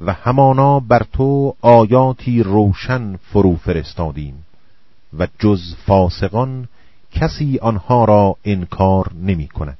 و همانا بر تو آیاتی روشن فرو فرستادیم و جز فاسقان کسی آنها را انکار نمی کند.